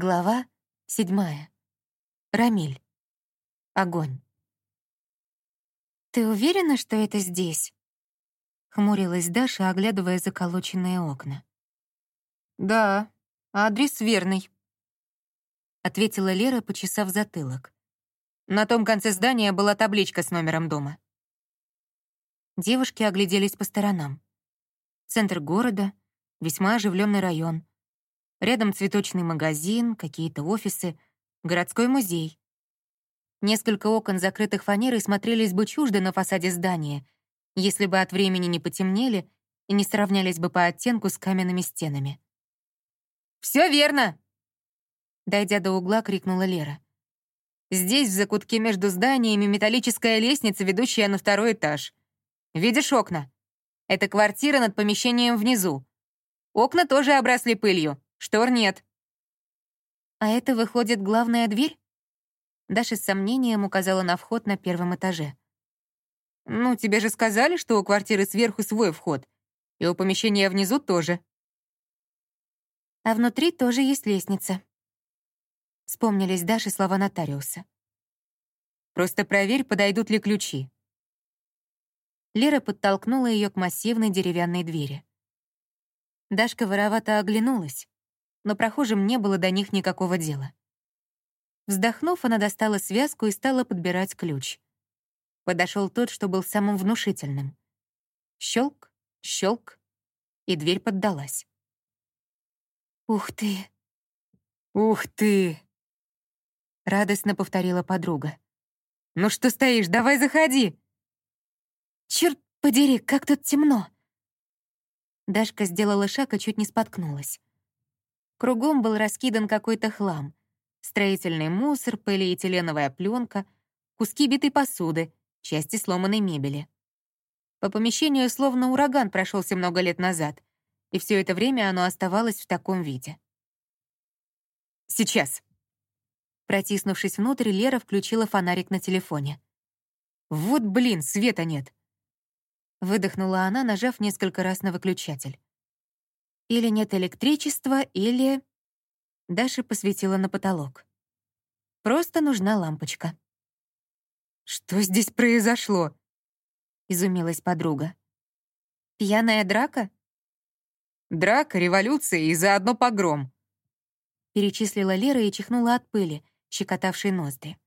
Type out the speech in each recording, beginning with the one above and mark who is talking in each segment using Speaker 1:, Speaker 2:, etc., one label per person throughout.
Speaker 1: Глава седьмая. Рамиль. Огонь. «Ты уверена, что это здесь?» — хмурилась Даша, оглядывая заколоченные окна.
Speaker 2: «Да, адрес верный», —
Speaker 1: ответила Лера, почесав затылок.
Speaker 2: На том конце здания была табличка с номером дома.
Speaker 1: Девушки огляделись по сторонам. Центр города, весьма оживленный район. Рядом цветочный магазин, какие-то офисы, городской музей. Несколько окон, закрытых фанерой, смотрелись бы чуждо на фасаде здания, если бы от времени не потемнели и не сравнялись бы по оттенку с каменными стенами.
Speaker 2: «Все верно!»
Speaker 1: Дойдя до угла, крикнула Лера.
Speaker 2: «Здесь, в закутке между зданиями, металлическая лестница, ведущая на второй этаж. Видишь окна? Это квартира над помещением внизу. Окна тоже обросли пылью, штор нет».
Speaker 1: «А это, выходит, главная дверь?» Даша с сомнением указала на вход на первом этаже.
Speaker 2: «Ну, тебе же сказали, что у квартиры сверху свой вход, и у помещения внизу тоже».
Speaker 1: «А внутри тоже есть лестница». Вспомнились Даше слова нотариуса.
Speaker 2: «Просто проверь, подойдут ли ключи».
Speaker 1: Лера подтолкнула ее к массивной деревянной двери. Дашка воровато оглянулась, но прохожим не было до них никакого дела. Вздохнув, она достала связку и стала подбирать ключ. Подошел тот, что был самым внушительным. Щелк, щелк, и дверь поддалась. «Ух ты!
Speaker 2: Ух ты!»
Speaker 1: Радостно повторила подруга.
Speaker 2: «Ну что стоишь, давай заходи!»
Speaker 1: «Черт подери, как тут темно!» Дашка сделала шаг и чуть не споткнулась. Кругом был раскидан какой-то хлам. Строительный мусор, полиэтиленовая пленка, куски битой посуды, части сломанной мебели. По помещению словно ураган прошелся много лет назад, и все это время оно оставалось в таком виде.
Speaker 2: «Сейчас!»
Speaker 1: Протиснувшись внутрь, Лера включила фонарик на телефоне.
Speaker 2: «Вот блин, света нет!»
Speaker 1: Выдохнула она, нажав несколько раз на выключатель. Или нет электричества, или... Даша посветила на потолок. Просто нужна лампочка.
Speaker 2: «Что здесь произошло?»
Speaker 1: — изумилась подруга. «Пьяная драка?»
Speaker 2: «Драка, революция и заодно погром», —
Speaker 1: перечислила Лера и чихнула от пыли, щекотавшей ноздри.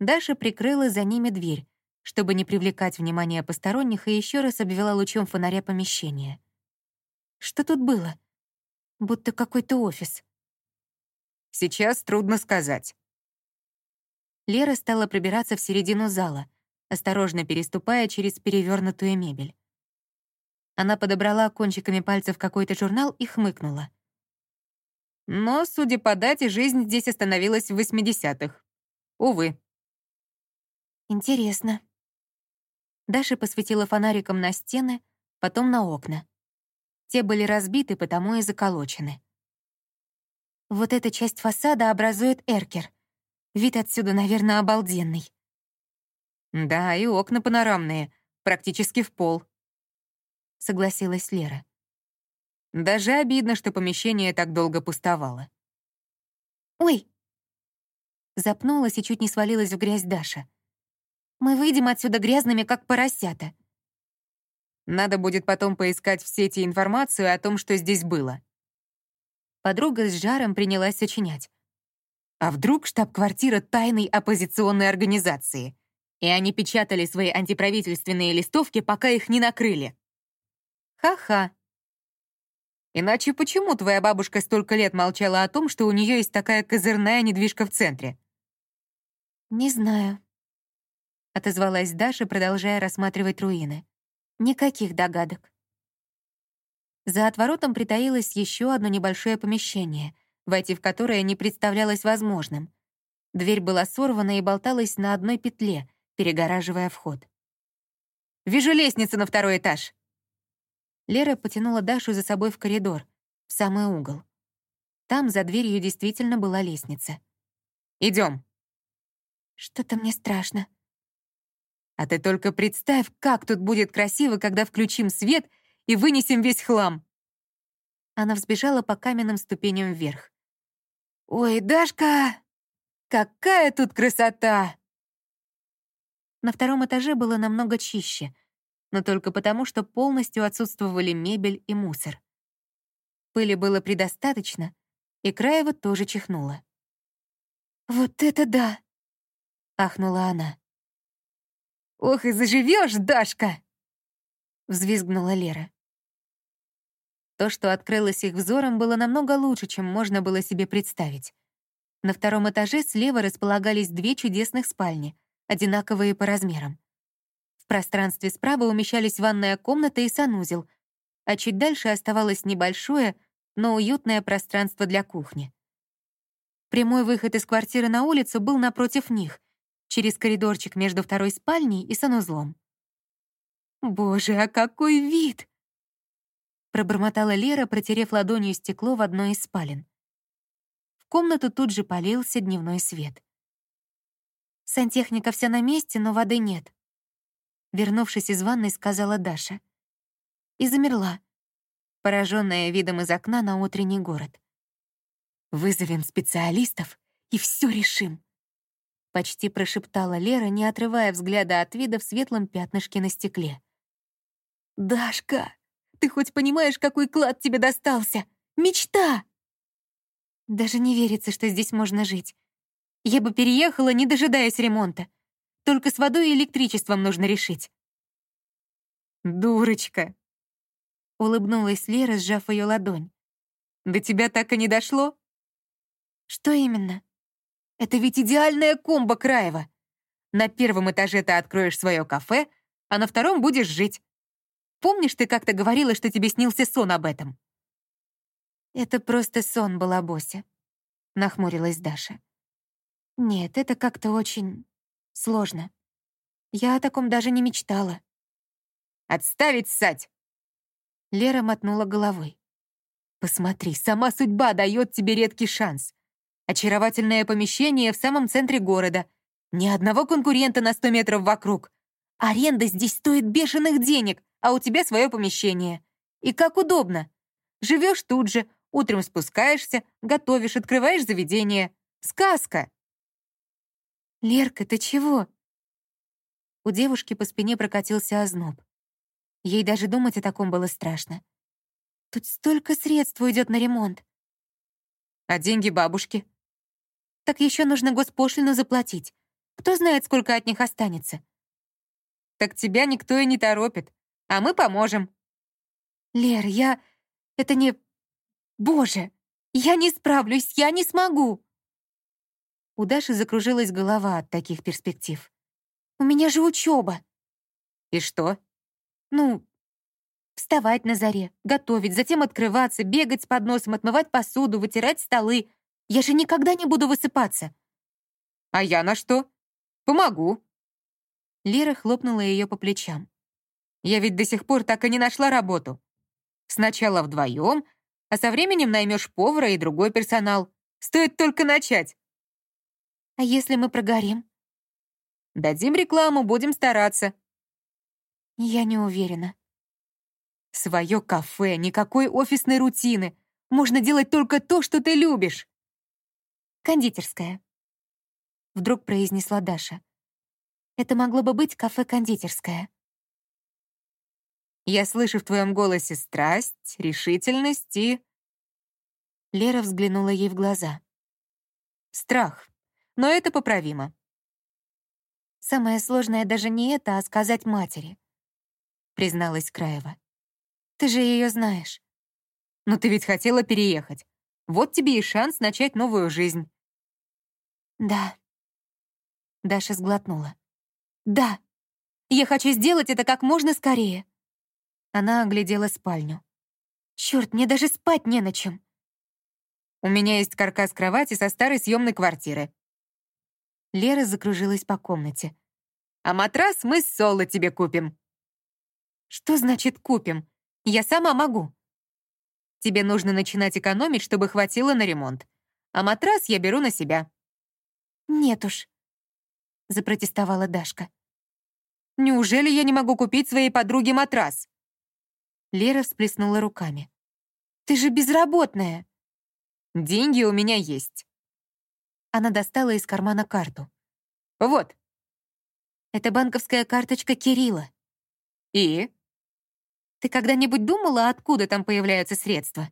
Speaker 1: Даша прикрыла за ними дверь, чтобы не привлекать внимание посторонних, и еще раз обвела лучом фонаря помещение. Что тут было? Будто какой-то офис.
Speaker 2: Сейчас трудно сказать.
Speaker 1: Лера стала пробираться в середину зала, осторожно переступая через перевернутую мебель. Она подобрала кончиками пальцев какой-то журнал и хмыкнула.
Speaker 2: Но, судя по дате, жизнь здесь остановилась в 80-х. Увы.
Speaker 1: Интересно. Даша посветила фонариком на стены, потом на окна. Те были разбиты, потому и заколочены. Вот эта часть фасада образует эркер. Вид отсюда, наверное, обалденный.
Speaker 2: Да, и окна панорамные, практически в пол.
Speaker 1: Согласилась Лера.
Speaker 2: Даже обидно, что помещение так долго пустовало.
Speaker 1: «Ой!» Запнулась и чуть не свалилась в грязь Даша. «Мы выйдем отсюда грязными, как поросята».
Speaker 2: Надо будет потом поискать в сети информацию о том, что здесь было.
Speaker 1: Подруга с жаром принялась сочинять.
Speaker 2: А вдруг штаб-квартира тайной оппозиционной организации? И они печатали свои антиправительственные листовки, пока их не накрыли.
Speaker 1: Ха-ха.
Speaker 2: Иначе почему твоя бабушка столько лет молчала о том, что у нее есть такая козырная недвижка в центре?
Speaker 1: Не знаю. Отозвалась Даша, продолжая рассматривать руины. Никаких догадок. За отворотом притаилось еще одно небольшое помещение, войти в которое не представлялось возможным. Дверь была сорвана и болталась на одной петле, перегораживая вход.
Speaker 2: «Вижу лестницу на второй этаж!»
Speaker 1: Лера потянула Дашу за собой в коридор, в самый угол. Там за дверью действительно была лестница.
Speaker 2: Идем.
Speaker 1: «Что-то мне страшно».
Speaker 2: «А ты только представь, как тут будет красиво, когда включим свет — и вынесем весь хлам».
Speaker 1: Она взбежала по каменным ступеням вверх.
Speaker 2: «Ой, Дашка, какая тут красота!»
Speaker 1: На втором этаже было намного чище, но только потому, что полностью отсутствовали мебель и мусор. Пыли было предостаточно, и Краева тоже чихнула.
Speaker 2: «Вот это да!» — ахнула она. «Ох и заживешь, Дашка!» — взвизгнула Лера.
Speaker 1: То, что открылось их взором, было намного лучше, чем можно было себе представить. На втором этаже слева располагались две чудесных спальни, одинаковые по размерам. В пространстве справа умещались ванная комната и санузел, а чуть дальше оставалось небольшое, но уютное пространство для кухни. Прямой выход из квартиры на улицу был напротив них, через коридорчик между второй спальней и санузлом.
Speaker 2: «Боже, а какой вид!»
Speaker 1: пробормотала Лера, протерев ладонью стекло в одной из спален. В комнату тут же полился дневной свет. «Сантехника вся на месте, но воды нет», вернувшись из ванной, сказала Даша. И замерла, пораженная видом из окна на утренний город.
Speaker 2: «Вызовем специалистов и все решим»,
Speaker 1: почти прошептала Лера, не отрывая взгляда от вида в светлом пятнышке на стекле.
Speaker 2: «Дашка, ты хоть понимаешь, какой клад тебе достался? Мечта!»
Speaker 1: Даже не верится, что здесь можно жить. Я бы переехала, не дожидаясь ремонта. Только с водой и электричеством нужно решить.
Speaker 2: «Дурочка!» — улыбнулась Лера, сжав ее ладонь. «До тебя так и не дошло?»
Speaker 1: «Что именно?»
Speaker 2: «Это ведь идеальная комбо Краева. На первом этаже ты откроешь свое кафе, а на втором будешь жить. Помнишь, ты как-то говорила, что тебе снился сон об этом?»
Speaker 1: «Это просто сон была Бося», — нахмурилась Даша. «Нет, это как-то очень сложно. Я о таком даже не мечтала».
Speaker 2: «Отставить ссать!»
Speaker 1: Лера мотнула головой.
Speaker 2: «Посмотри, сама судьба дает тебе редкий шанс. Очаровательное помещение в самом центре города. Ни одного конкурента на сто метров вокруг. Аренда здесь стоит бешеных денег, а у тебя свое помещение. И как удобно. Живешь тут же, утром спускаешься, готовишь, открываешь заведение. Сказка!»
Speaker 1: «Лерка, ты чего?» У девушки по спине прокатился озноб. Ей даже думать о таком было страшно. Тут столько средств уйдет на ремонт.
Speaker 2: А деньги бабушки?
Speaker 1: Так еще нужно госпошлину заплатить. Кто знает, сколько от них останется.
Speaker 2: Так тебя никто и не торопит а мы поможем».
Speaker 1: «Лер, я... Это не... Боже, я не справлюсь, я не смогу!» У Даши закружилась голова от таких перспектив. «У меня же учеба.
Speaker 2: «И что?»
Speaker 1: «Ну, вставать на заре, готовить, затем открываться, бегать с подносом, отмывать посуду, вытирать столы. Я же никогда не буду высыпаться».
Speaker 2: «А я на что? Помогу».
Speaker 1: Лера хлопнула ее по плечам.
Speaker 2: Я ведь до сих пор так и не нашла работу. Сначала вдвоем, а со временем наймешь повара и другой персонал. Стоит только начать.
Speaker 1: А если мы прогорим?
Speaker 2: Дадим рекламу, будем стараться.
Speaker 1: Я не уверена.
Speaker 2: Свое кафе, никакой офисной рутины. Можно делать только то, что ты любишь.
Speaker 1: Кондитерская. Вдруг произнесла Даша. Это могло бы быть кафе-кондитерская.
Speaker 2: Я слышу в твоем голосе страсть, решительность и...»
Speaker 1: Лера взглянула ей в глаза.
Speaker 2: «Страх. Но это поправимо».
Speaker 1: «Самое сложное даже не это, а сказать матери», — призналась Краева. «Ты же ее знаешь».
Speaker 2: «Но ты ведь хотела переехать. Вот тебе и шанс начать новую жизнь».
Speaker 1: «Да». Даша сглотнула. «Да. Я хочу сделать это как можно скорее». Она оглядела спальню. Черт, мне даже спать не на чем.
Speaker 2: У меня есть каркас кровати со старой съемной квартиры.
Speaker 1: Лера закружилась по комнате.
Speaker 2: А матрас мы с Соло тебе купим.
Speaker 1: Что значит купим? Я сама могу.
Speaker 2: Тебе нужно начинать экономить, чтобы хватило на ремонт. А матрас я беру на себя.
Speaker 1: Нет уж, запротестовала Дашка.
Speaker 2: Неужели я не могу купить своей подруге матрас?
Speaker 1: Лера всплеснула руками. «Ты же безработная!»
Speaker 2: «Деньги у меня есть.
Speaker 1: Она достала из кармана карту.
Speaker 2: «Вот».
Speaker 1: «Это банковская карточка Кирилла».
Speaker 2: «И?»
Speaker 1: «Ты когда-нибудь думала, откуда там появляются средства?»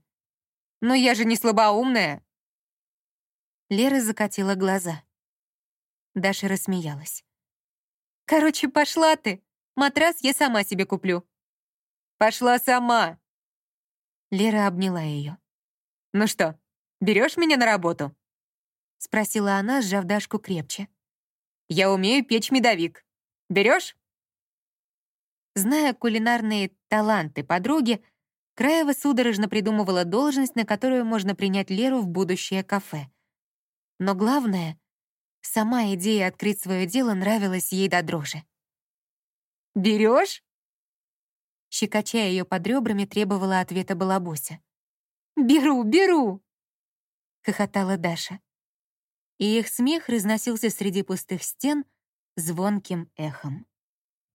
Speaker 2: «Но я же не слабоумная».
Speaker 1: Лера закатила глаза. Даша рассмеялась. «Короче, пошла ты. Матрас я сама себе куплю».
Speaker 2: «Пошла сама!»
Speaker 1: Лера обняла ее.
Speaker 2: «Ну что, берешь меня на работу?»
Speaker 1: Спросила она, сжав Дашку крепче.
Speaker 2: «Я умею печь медовик. Берешь?»
Speaker 1: Зная кулинарные таланты подруги, Краева судорожно придумывала должность, на которую можно принять Леру в будущее кафе. Но главное, сама идея открыть свое дело нравилась ей до дрожи.
Speaker 2: «Берешь?»
Speaker 1: Щекоча ее под ребрами, требовала ответа Балабуся. «Беру, беру!» — хохотала Даша. И их смех разносился среди пустых стен звонким эхом.